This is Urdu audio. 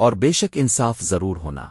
اور بے شک انصاف ضرور ہونا۔